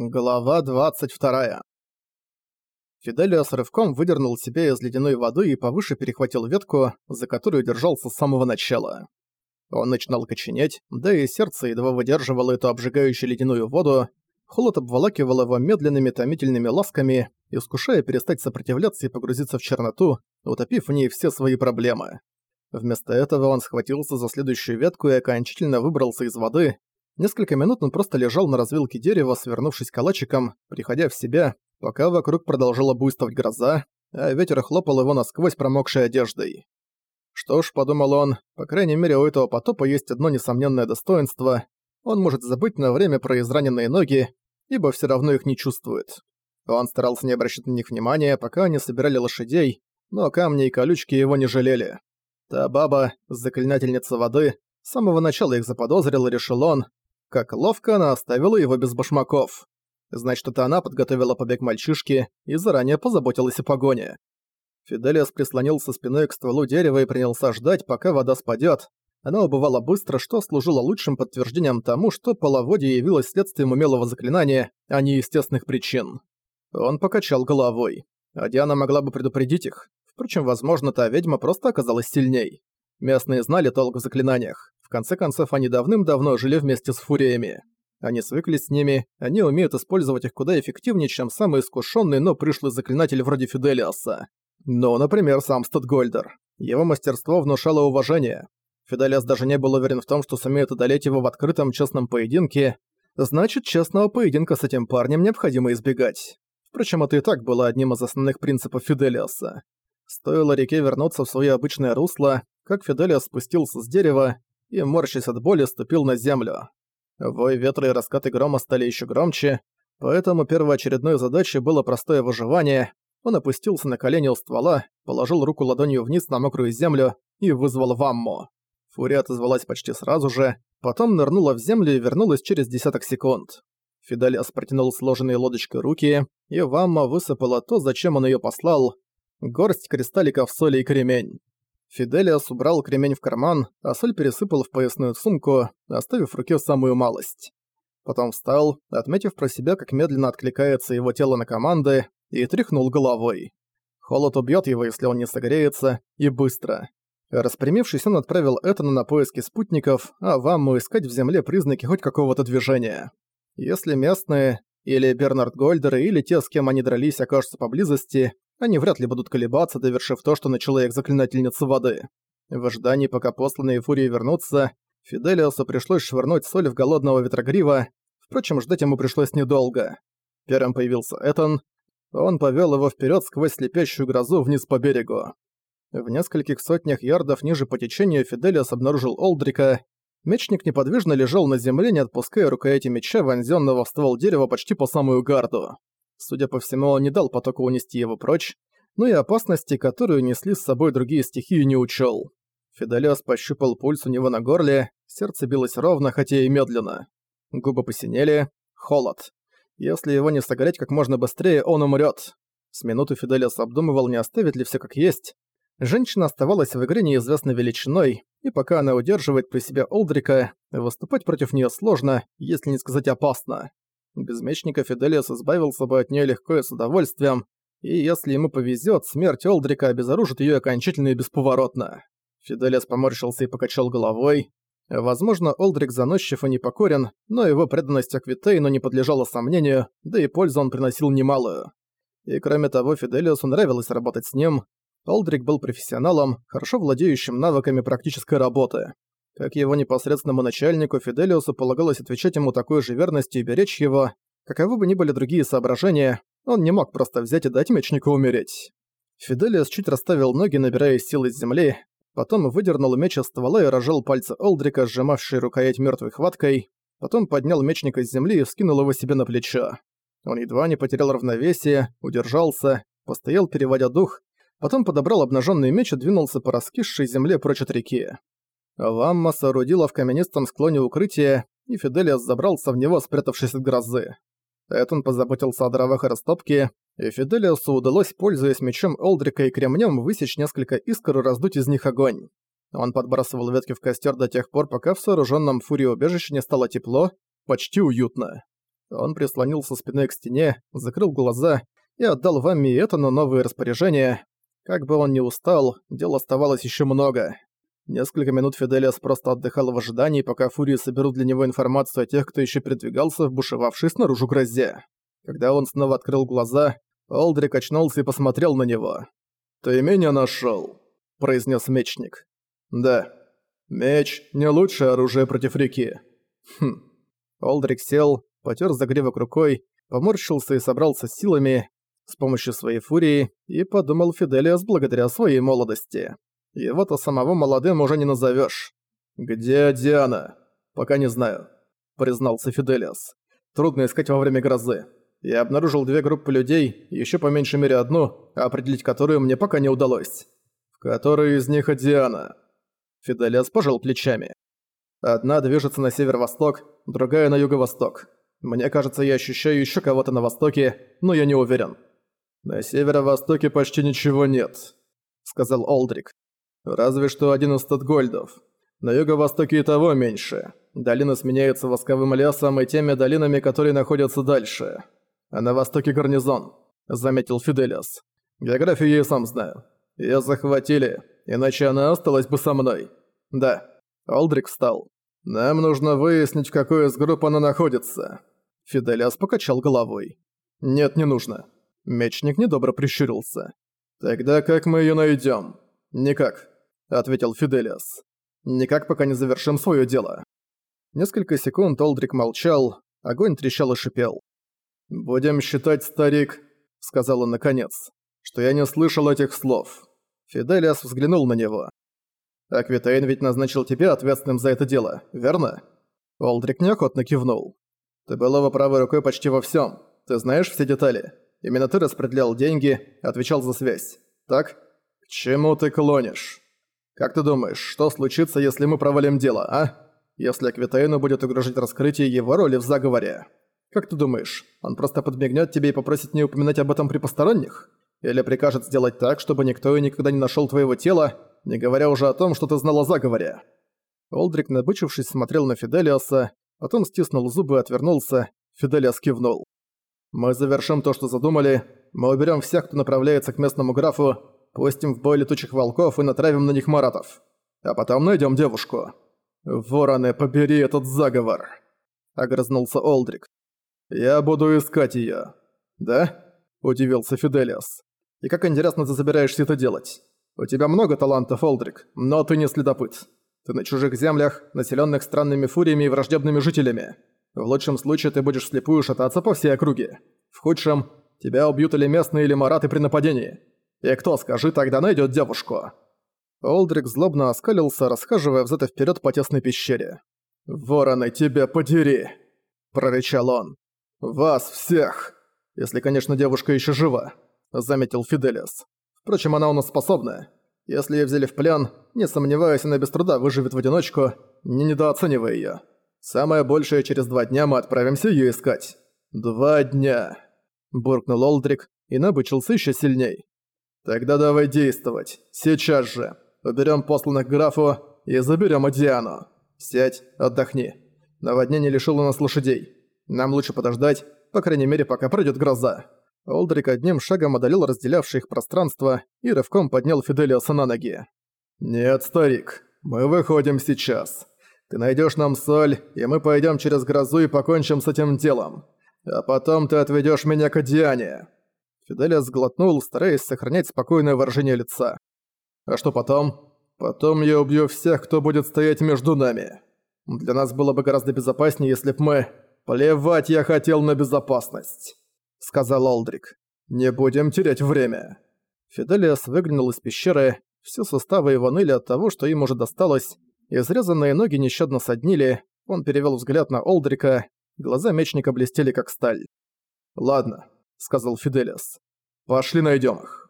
Глава 22. Фиделио рывком выдернул себя из ледяной воды и повыше перехватил ветку, за которую держался с самого начала. Он начинал коченеть, да и сердце едва выдерживало эту обжигающую ледяную воду, холод обволакивал его медленными томительными ласками, искушая перестать сопротивляться и погрузиться в черноту, утопив в ней все свои проблемы. Вместо этого он схватился за следующую ветку и окончательно выбрался из воды, Несколько минут он просто лежал на развилке дерева, свернувшись калачиком, приходя в себя, пока вокруг продолжала буйствовать гроза, а ветер хлопал его насквозь промокшей одеждой. Что ж, подумал он, по крайней мере у этого потопа есть одно несомненное достоинство. Он может забыть на время про израненные ноги, ибо все равно их не чувствует. Он старался не обращать на них внимания, пока они собирали лошадей, но камни и колючки его не жалели. Та баба, заклинательница воды, с самого начала их заподозрил и решил он, как ловко она оставила его без башмаков. Значит, это она подготовила побег мальчишки и заранее позаботилась о погоне. Фиделиас прислонился спиной к стволу дерева и принялся ждать, пока вода спадет. Она убывала быстро, что служило лучшим подтверждением тому, что половодье явилось следствием умелого заклинания, а не естественных причин. Он покачал головой. А Диана могла бы предупредить их. Впрочем, возможно, та ведьма просто оказалась сильней. Местные знали толк в заклинаниях. В конце концов, они давным-давно жили вместе с фуриями. Они свыклись с ними, они умеют использовать их куда эффективнее, чем самый искушенный, но пришлый заклинатель вроде Фиделиаса. Ну, например, сам Статгольдер. Его мастерство внушало уважение. Фиделиас даже не был уверен в том, что сумеет одолеть его в открытом честном поединке. Значит, честного поединка с этим парнем необходимо избегать. Впрочем, это и так было одним из основных принципов Фиделиаса. Стоило реке вернуться в свое обычное русло, как Фиделиас спустился с дерева и, морщась от боли, ступил на землю. Вой ветра и раскаты грома стали еще громче, поэтому первоочередной задачей было простое выживание. Он опустился на колени у ствола, положил руку ладонью вниз на мокрую землю и вызвал вамму. Фурия отозвалась почти сразу же, потом нырнула в землю и вернулась через десяток секунд. Фиделиас протянул сложенные лодочкой руки, и вамма высыпала то, зачем он ее послал — горсть кристалликов соли и кремень. Фиделиас убрал кремень в карман, а соль пересыпал в поясную сумку, оставив в руке самую малость. Потом встал, отметив про себя, как медленно откликается его тело на команды, и тряхнул головой. Холод убьет его, если он не согреется, и быстро. Распрямившись, он отправил Этана на поиски спутников, а Вамму искать в земле признаки хоть какого-то движения. Если местные, или Бернард Гольдер, или те, с кем они дрались, окажутся поблизости, они вряд ли будут колебаться, довершив то, что начала их заклинательница воды. В ожидании, пока посланные фурии вернутся, Фиделиосу пришлось швырнуть соль в голодного ветрогрива, впрочем, ждать ему пришлось недолго. Первым появился Этан, он повёл его вперед сквозь слепящую грозу вниз по берегу. В нескольких сотнях ярдов ниже по течению Фиделиос обнаружил Олдрика. Мечник неподвижно лежал на земле, не отпуская рукояти меча, вонзённого в ствол дерева почти по самую гарду. Судя по всему, он не дал потоку унести его прочь, но и опасности, которую несли с собой другие стихии, не учел. Фиделиос пощупал пульс у него на горле, сердце билось ровно, хотя и медленно. Губы посинели, холод. Если его не согреть как можно быстрее, он умрет. С минуту Фиделиос обдумывал, не оставит ли все как есть. Женщина оставалась в игре неизвестной величиной, и пока она удерживает при себе Олдрика, выступать против нее сложно, если не сказать опасно. Без мечника Фиделиас избавился бы от нее легко и с удовольствием, и если ему повезет, смерть Олдрика обезоружит ее окончательно и бесповоротно. Фиделиас поморщился и покачал головой. Возможно, Олдрик заносчив и непокорен, но его преданность Аквитейну не подлежала сомнению, да и пользу он приносил немалую. И кроме того, Фиделиусу нравилось работать с ним. Олдрик был профессионалом, хорошо владеющим навыками практической работы. Как его непосредственному начальнику, Фиделиусу полагалось отвечать ему такой же верностью и беречь его. Каковы бы ни были другие соображения, он не мог просто взять и дать мечнику умереть. Фиделиус чуть расставил ноги, набирая силы с земли, потом выдернул меч из ствола и рожал пальцы Олдрика, сжимавшие рукоять мертвой хваткой, потом поднял мечника с земли и скинул его себе на плечо. Он едва не потерял равновесие, удержался, постоял, переводя дух, потом подобрал обнаженный меч и двинулся по раскисшей земле прочь от реки. Вамма соорудила в каменистом склоне укрытие, и Фиделиас забрался в него, спрятавшись от грозы. Этон позаботился о дровах и растопке, и Фиделиусу удалось, пользуясь мечом Олдрика и кремнем, высечь несколько искр и раздуть из них огонь. Он подбрасывал ветки в костер до тех пор, пока в сооруженном фурии убежище не стало тепло, почти уютно. Он прислонился спиной к стене, закрыл глаза и отдал Вамми это на новые распоряжения. Как бы он ни устал, дел оставалось еще много. Несколько минут Фиделиас просто отдыхал в ожидании, пока Фурии соберут для него информацию о тех, кто еще передвигался в бушевавшей снаружи грозе. Когда он снова открыл глаза, Олдрик очнулся и посмотрел на него. «Ты меня нашел, произнес мечник. «Да. Меч — не лучшее оружие против реки». «Хм». Олдрик сел, потер загревок рукой, поморщился и собрался с силами с помощью своей фурии и подумал Фиделиас благодаря своей молодости. Его-то самого молодым уже не назовешь. «Где Диана?» «Пока не знаю», — признался Фиделиас. «Трудно искать во время грозы. Я обнаружил две группы людей, еще по меньшей мере одну, определить которую мне пока не удалось. В которой из них Диана?» Фиделиас пожал плечами. «Одна движется на северо-восток, другая на юго-восток. Мне кажется, я ощущаю еще кого-то на востоке, но я не уверен». «На северо-востоке почти ничего нет», — сказал Олдрик. «Разве что один из Тетгольдов. На юго-востоке и того меньше. Долина сменяется восковым лесом и теми долинами, которые находятся дальше. А на востоке гарнизон», — заметил Фиделиас. «Географию я и сам знаю. Её захватили, иначе она осталась бы со мной». «Да». Олдрик встал. «Нам нужно выяснить, в какой из групп она находится». Фиделиас покачал головой. «Нет, не нужно». Мечник недобро прищурился. «Тогда как мы её найдём?» «Никак», — ответил Фиделиас. «Никак, пока не завершим своё дело». Несколько секунд Олдрик молчал, огонь трещал и шипел. «Будем считать, старик», — сказал он наконец, — «что я не слышал этих слов». Фиделиас взглянул на него. «Аквитейн ведь назначил тебя ответственным за это дело, верно?» Олдрик неохотно кивнул. «Ты был его правой рукой почти во всем. Ты знаешь все детали. Именно ты распределял деньги, отвечал за связь. Так? К чему ты клонишь? Как ты думаешь, что случится, если мы провалим дело, а? Если Аквитейну будет угрожать раскрытие его роли в заговоре?» Как ты думаешь, он просто подмигнет тебе и попросит не упоминать об этом при посторонних? Или прикажет сделать так, чтобы никто и никогда не нашел твоего тела, не говоря уже о том, что ты знал о заговоре?» Олдрик, набычившись, смотрел на Фиделиаса, потом стиснул зубы и отвернулся. Фиделиас кивнул. «Мы завершим то, что задумали. Мы уберем всех, кто направляется к местному графу, пустим в бой летучих волков и натравим на них маратов. А потом найдем девушку. Вороны, побери этот заговор!» Огрызнулся Олдрик. «Я буду искать её». «Да?» – удивился Фиделиас. «И как интересно ты собираешься это делать? У тебя много талантов, Олдрик, но ты не следопыт. Ты на чужих землях, населённых странными фуриями и враждебными жителями. В лучшем случае ты будешь слепую шататься по всей округе. В худшем – тебя убьют или местные, или мараты при нападении. И кто, скажи, тогда найдёт девушку?» Олдрик злобно оскалился, расхаживая взад и вперёд по тесной пещере. «Вороны, тебя подери!» – прорычал он. «Вас всех! Если, конечно, девушка еще жива», — заметил Фиделиас. «Впрочем, она у нас способная. Если ее взяли в плен, не сомневаюсь, она без труда выживет в одиночку, не недооценивая ее. Самое большее, через два дня мы отправимся ее искать». «Два дня», — буркнул Олдрик и набычился еще сильней. «Тогда давай действовать. Сейчас же. Уберем посланных графу и заберем Адиану. Сядь, отдохни. Наводнение лишило нас лошадей. Нам лучше подождать, по крайней мере, пока пройдет гроза». Олдрик одним шагом одолел разделявшее их пространство и рывком поднял Фиделиоса на ноги. «Нет, старик, мы выходим сейчас. Ты найдешь нам соль, и мы пойдем через грозу и покончим с этим делом. А потом ты отведешь меня к Диане». Фиделиос сглотнул, стараясь сохранять спокойное выражение лица. «А что потом?» «Потом я убью всех, кто будет стоять между нами. Для нас было бы гораздо безопаснее, если б мы...» «Плевать я хотел на безопасность», — сказал Олдрик. «Не будем терять время». Фиделиас выглянул из пещеры, все суставы его ныли от того, что им уже досталось, изрезанные ноги нещадно соднили, он перевел взгляд на Олдрика, глаза мечника блестели как сталь. «Ладно», — сказал Фиделиас. «Пошли найдем их».